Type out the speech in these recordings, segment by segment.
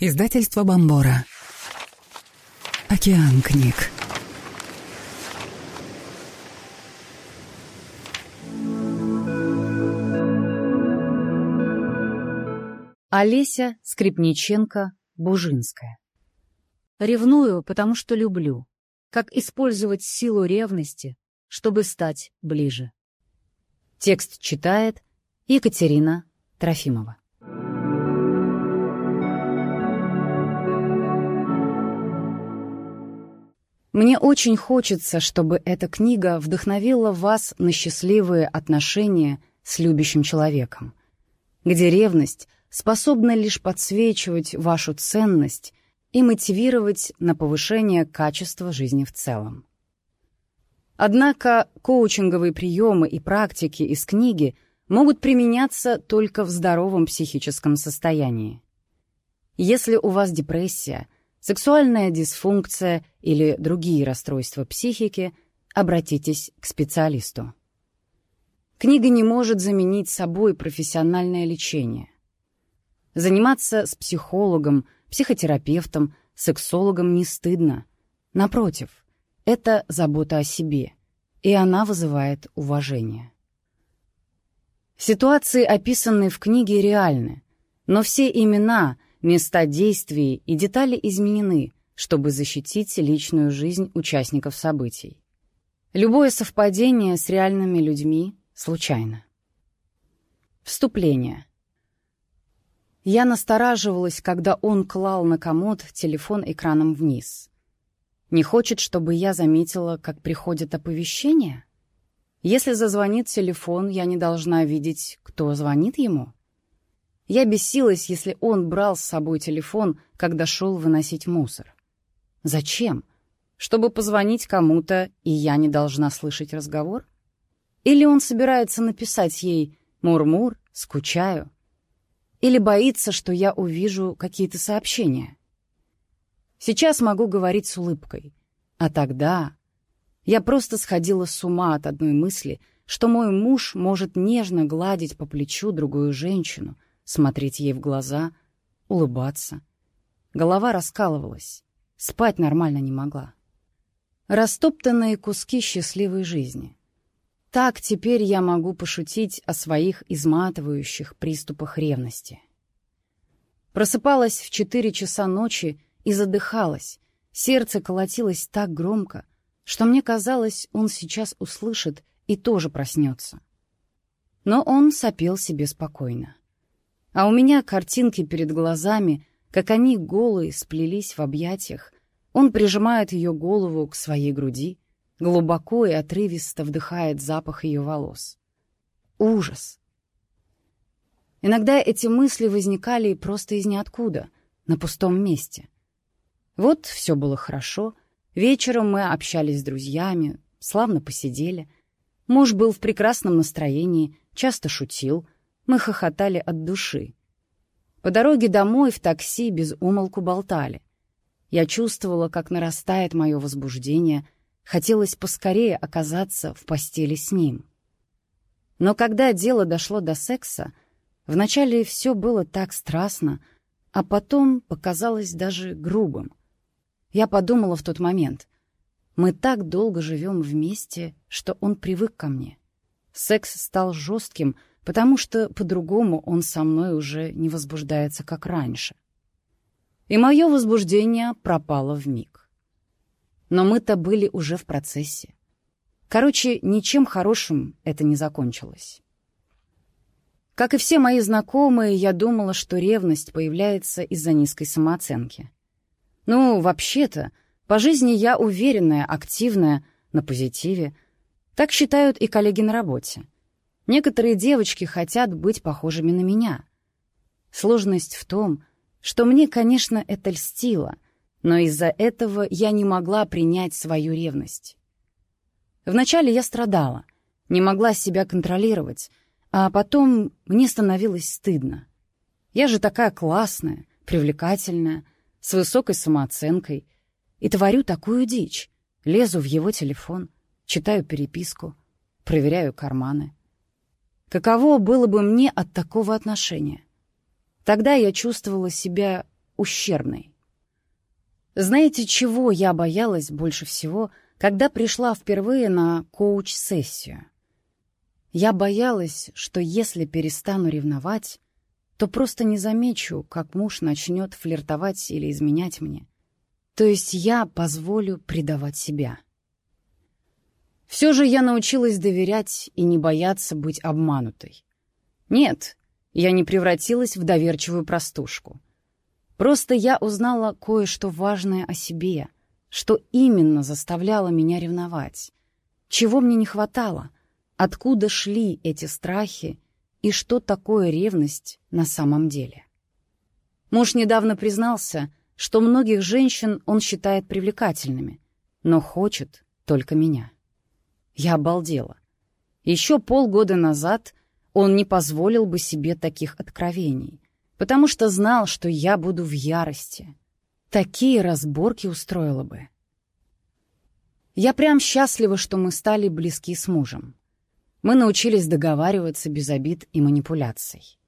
Издательство Бомбора. Океан книг. Олеся Скрипниченко-Бужинская. Ревную, потому что люблю. Как использовать силу ревности, чтобы стать ближе. Текст читает Екатерина Трофимова. Мне очень хочется, чтобы эта книга вдохновила вас на счастливые отношения с любящим человеком, где ревность способна лишь подсвечивать вашу ценность и мотивировать на повышение качества жизни в целом. Однако коучинговые приемы и практики из книги могут применяться только в здоровом психическом состоянии. Если у вас депрессия – сексуальная дисфункция или другие расстройства психики, обратитесь к специалисту. Книга не может заменить собой профессиональное лечение. Заниматься с психологом, психотерапевтом, сексологом не стыдно. Напротив, это забота о себе, и она вызывает уважение. Ситуации, описанные в книге, реальны, но все имена — Места действий и детали изменены, чтобы защитить личную жизнь участников событий. Любое совпадение с реальными людьми случайно. Вступление. Я настораживалась, когда он клал на комод телефон экраном вниз. Не хочет, чтобы я заметила, как приходит оповещение? Если зазвонит телефон, я не должна видеть, кто звонит ему? Я бесилась, если он брал с собой телефон, когда шел выносить мусор. Зачем? Чтобы позвонить кому-то, и я не должна слышать разговор? Или он собирается написать ей «Мур-мур, скучаю»? Или боится, что я увижу какие-то сообщения? Сейчас могу говорить с улыбкой. А тогда я просто сходила с ума от одной мысли, что мой муж может нежно гладить по плечу другую женщину — смотреть ей в глаза, улыбаться. Голова раскалывалась, спать нормально не могла. Растоптанные куски счастливой жизни. Так теперь я могу пошутить о своих изматывающих приступах ревности. Просыпалась в четыре часа ночи и задыхалась, сердце колотилось так громко, что мне казалось, он сейчас услышит и тоже проснется. Но он сопел себе спокойно. А у меня картинки перед глазами, как они голые сплелись в объятиях. Он прижимает ее голову к своей груди, глубоко и отрывисто вдыхает запах ее волос. Ужас! Иногда эти мысли возникали просто из ниоткуда, на пустом месте. Вот все было хорошо. Вечером мы общались с друзьями, славно посидели. Муж был в прекрасном настроении, часто шутил — мы хохотали от души. По дороге домой в такси без умолку болтали. Я чувствовала, как нарастает мое возбуждение, хотелось поскорее оказаться в постели с ним. Но когда дело дошло до секса, вначале все было так страстно, а потом показалось даже грубым. Я подумала в тот момент, мы так долго живем вместе, что он привык ко мне. Секс стал жестким, потому что по-другому он со мной уже не возбуждается, как раньше. И мое возбуждение пропало в миг. Но мы-то были уже в процессе. Короче, ничем хорошим это не закончилось. Как и все мои знакомые, я думала, что ревность появляется из-за низкой самооценки. Ну, вообще-то, по жизни я уверенная, активная, на позитиве. Так считают и коллеги на работе. Некоторые девочки хотят быть похожими на меня. Сложность в том, что мне, конечно, это льстило, но из-за этого я не могла принять свою ревность. Вначале я страдала, не могла себя контролировать, а потом мне становилось стыдно. Я же такая классная, привлекательная, с высокой самооценкой, и творю такую дичь. Лезу в его телефон, читаю переписку, проверяю карманы. Каково было бы мне от такого отношения? Тогда я чувствовала себя ущербной. Знаете, чего я боялась больше всего, когда пришла впервые на коуч-сессию? Я боялась, что если перестану ревновать, то просто не замечу, как муж начнет флиртовать или изменять мне. То есть я позволю предавать себя. Все же я научилась доверять и не бояться быть обманутой. Нет, я не превратилась в доверчивую простушку. Просто я узнала кое-что важное о себе, что именно заставляло меня ревновать, чего мне не хватало, откуда шли эти страхи и что такое ревность на самом деле. Муж недавно признался, что многих женщин он считает привлекательными, но хочет только меня. Я обалдела. Еще полгода назад он не позволил бы себе таких откровений, потому что знал, что я буду в ярости. Такие разборки устроила бы. Я прям счастлива, что мы стали близки с мужем. Мы научились договариваться без обид и манипуляций.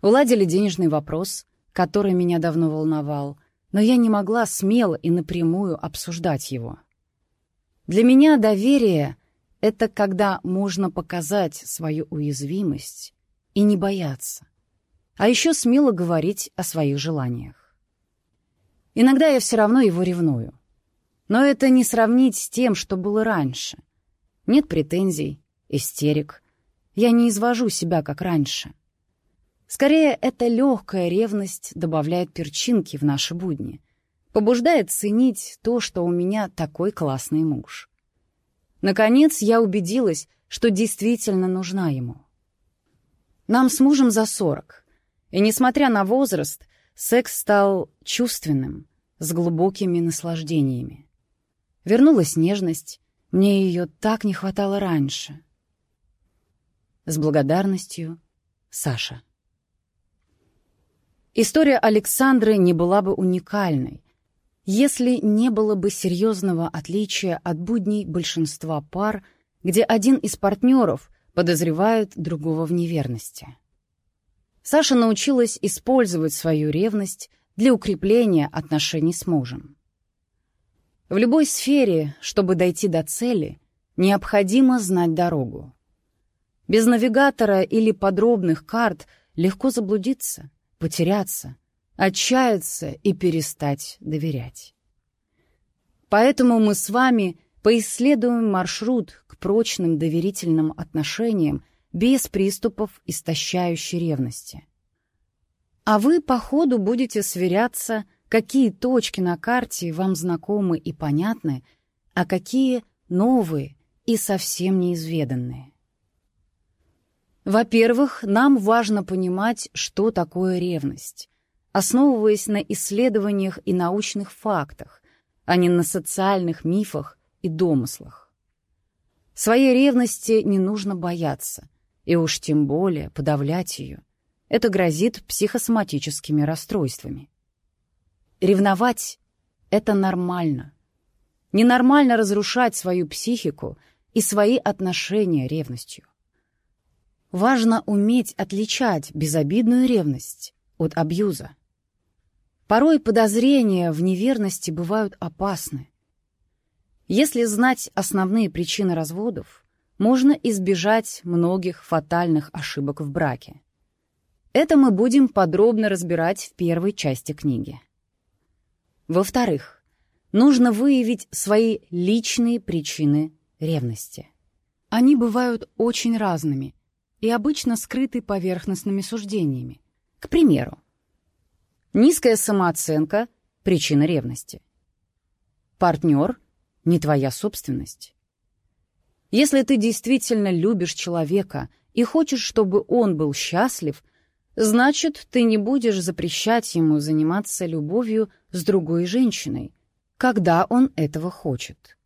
Уладили денежный вопрос, который меня давно волновал, но я не могла смело и напрямую обсуждать его. Для меня доверие — это когда можно показать свою уязвимость и не бояться, а еще смело говорить о своих желаниях. Иногда я все равно его ревную. Но это не сравнить с тем, что было раньше. Нет претензий, истерик. Я не извожу себя, как раньше. Скорее, эта легкая ревность добавляет перчинки в наши будни, побуждает ценить то, что у меня такой классный муж. Наконец, я убедилась, что действительно нужна ему. Нам с мужем за сорок, и, несмотря на возраст, секс стал чувственным, с глубокими наслаждениями. Вернулась нежность, мне ее так не хватало раньше — с благодарностью, Саша. История Александры не была бы уникальной, если не было бы серьезного отличия от будней большинства пар, где один из партнеров подозревает другого в неверности. Саша научилась использовать свою ревность для укрепления отношений с мужем. В любой сфере, чтобы дойти до цели, необходимо знать дорогу. Без навигатора или подробных карт легко заблудиться, потеряться, отчаяться и перестать доверять. Поэтому мы с вами поисследуем маршрут к прочным доверительным отношениям без приступов истощающей ревности. А вы по ходу будете сверяться, какие точки на карте вам знакомы и понятны, а какие новые и совсем неизведанные. Во-первых, нам важно понимать, что такое ревность, основываясь на исследованиях и научных фактах, а не на социальных мифах и домыслах. Своей ревности не нужно бояться, и уж тем более подавлять ее. Это грозит психосоматическими расстройствами. Ревновать — это нормально. Ненормально разрушать свою психику и свои отношения ревностью. Важно уметь отличать безобидную ревность от абьюза. Порой подозрения в неверности бывают опасны. Если знать основные причины разводов, можно избежать многих фатальных ошибок в браке. Это мы будем подробно разбирать в первой части книги. Во-вторых, нужно выявить свои личные причины ревности. Они бывают очень разными, и обычно скрыты поверхностными суждениями. К примеру, низкая самооценка — причина ревности. Партнер — не твоя собственность. Если ты действительно любишь человека и хочешь, чтобы он был счастлив, значит, ты не будешь запрещать ему заниматься любовью с другой женщиной, когда он этого хочет.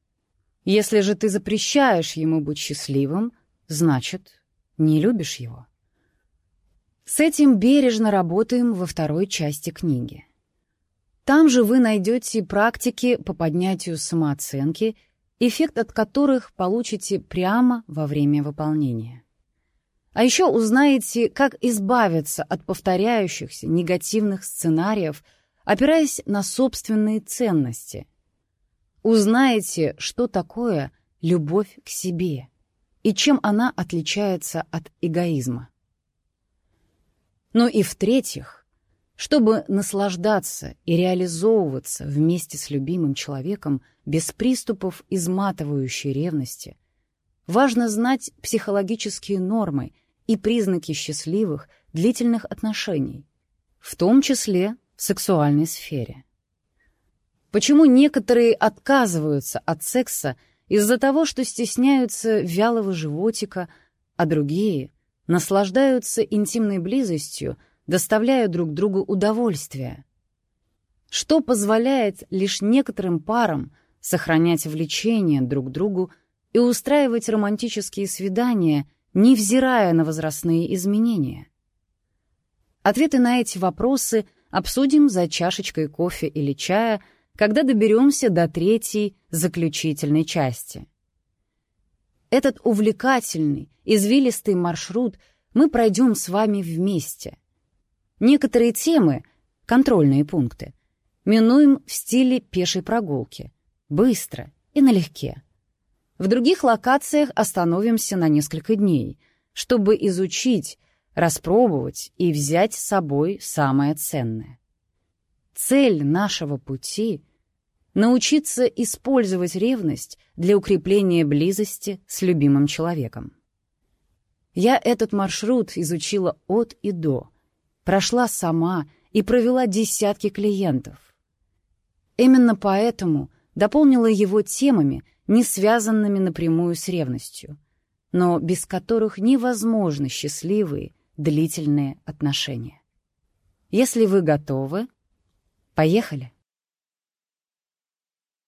Если же ты запрещаешь ему быть счастливым, значит, не любишь его. С этим бережно работаем во второй части книги. Там же вы найдете практики по поднятию самооценки, эффект от которых получите прямо во время выполнения. А еще узнаете, как избавиться от повторяющихся негативных сценариев, опираясь на собственные ценности. Узнаете, что такое любовь к себе и чем она отличается от эгоизма. Ну и в-третьих, чтобы наслаждаться и реализовываться вместе с любимым человеком без приступов изматывающей ревности, важно знать психологические нормы и признаки счастливых, длительных отношений, в том числе в сексуальной сфере. Почему некоторые отказываются от секса из-за того, что стесняются вялого животика, а другие наслаждаются интимной близостью, доставляя друг другу удовольствие? Что позволяет лишь некоторым парам сохранять влечение друг к другу и устраивать романтические свидания, невзирая на возрастные изменения? Ответы на эти вопросы обсудим за чашечкой кофе или чая, когда доберемся до третьей, заключительной части. Этот увлекательный, извилистый маршрут мы пройдем с вами вместе. Некоторые темы, контрольные пункты, минуем в стиле пешей прогулки, быстро и налегке. В других локациях остановимся на несколько дней, чтобы изучить, распробовать и взять с собой самое ценное. Цель нашего пути — научиться использовать ревность для укрепления близости с любимым человеком. Я этот маршрут изучила от и до, прошла сама и провела десятки клиентов. Именно поэтому дополнила его темами, не связанными напрямую с ревностью, но без которых невозможны счастливые, длительные отношения. Если вы готовы, поехали!